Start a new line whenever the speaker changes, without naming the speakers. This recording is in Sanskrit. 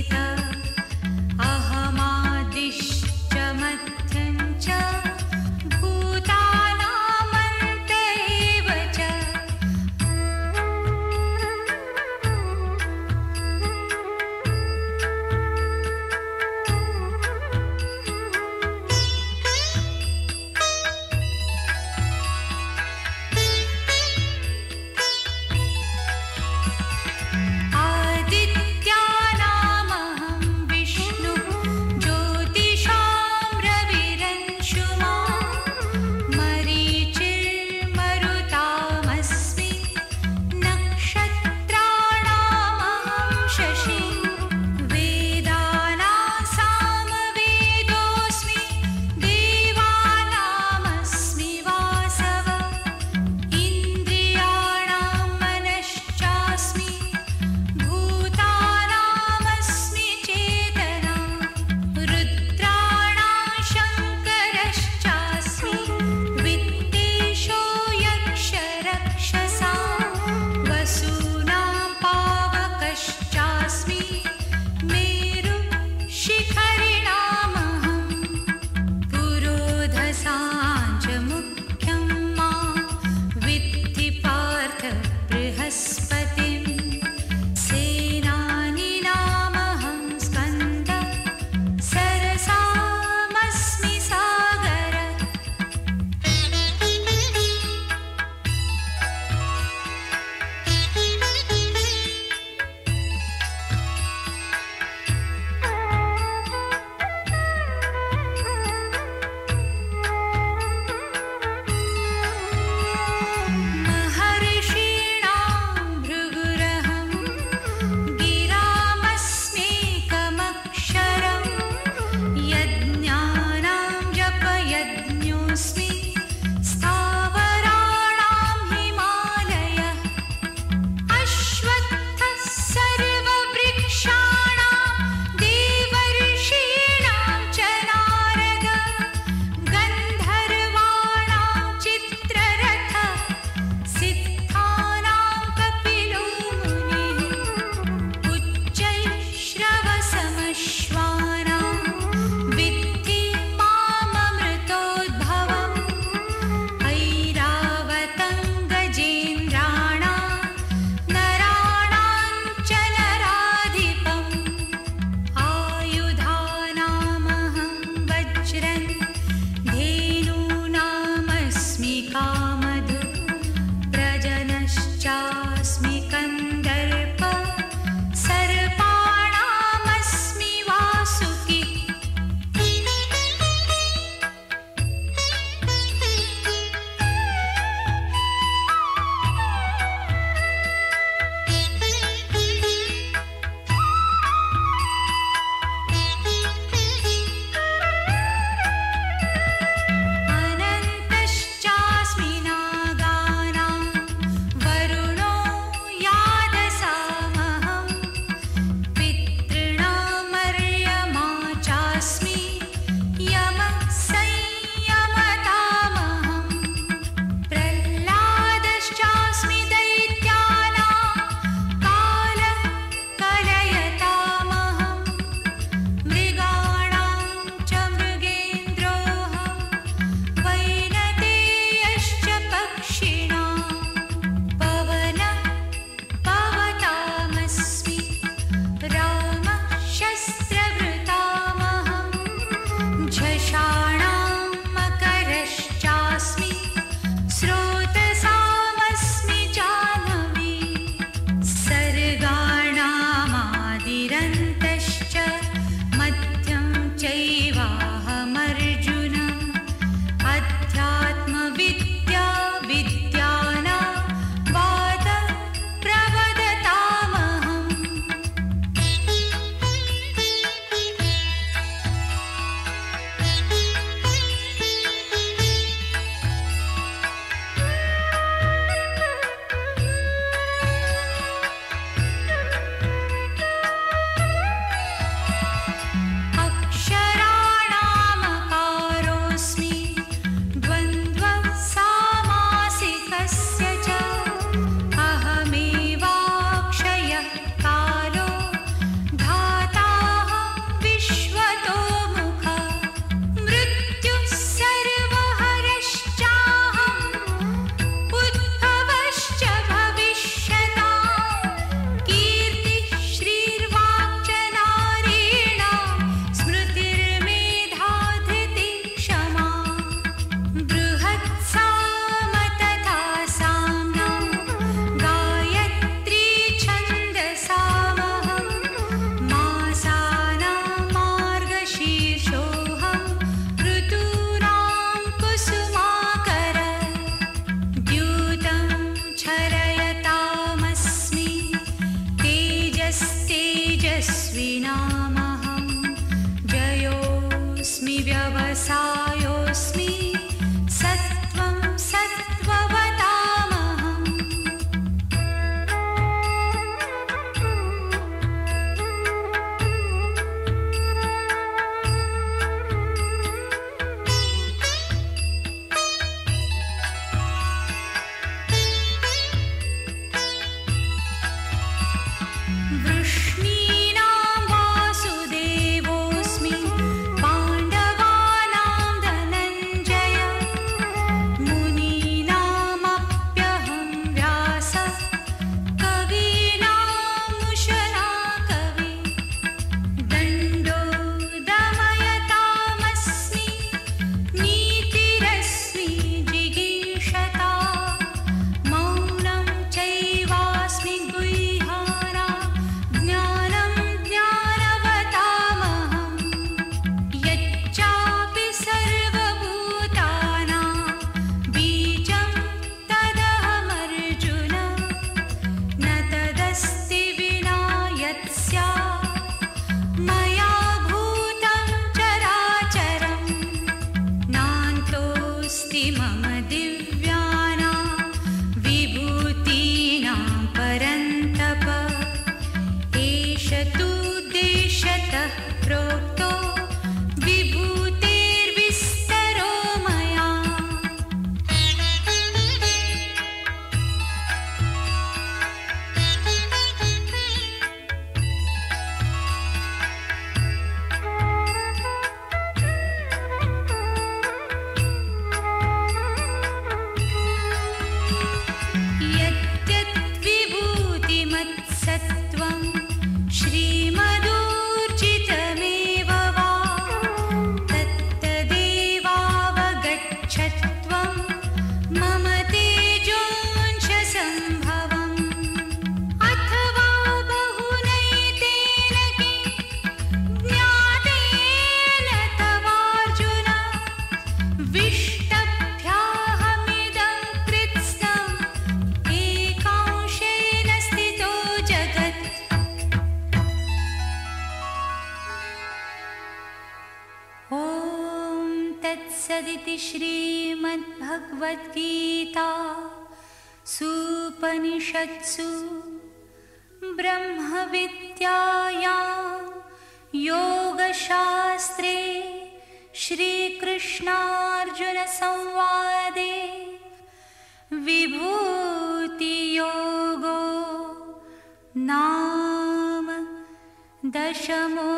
Sita सुपनिषत्सु ब्रह्मविद्यायां योगशास्त्रे श्रीकृष्णार्जुनसंवादे विभूतियोगो नाम दशमो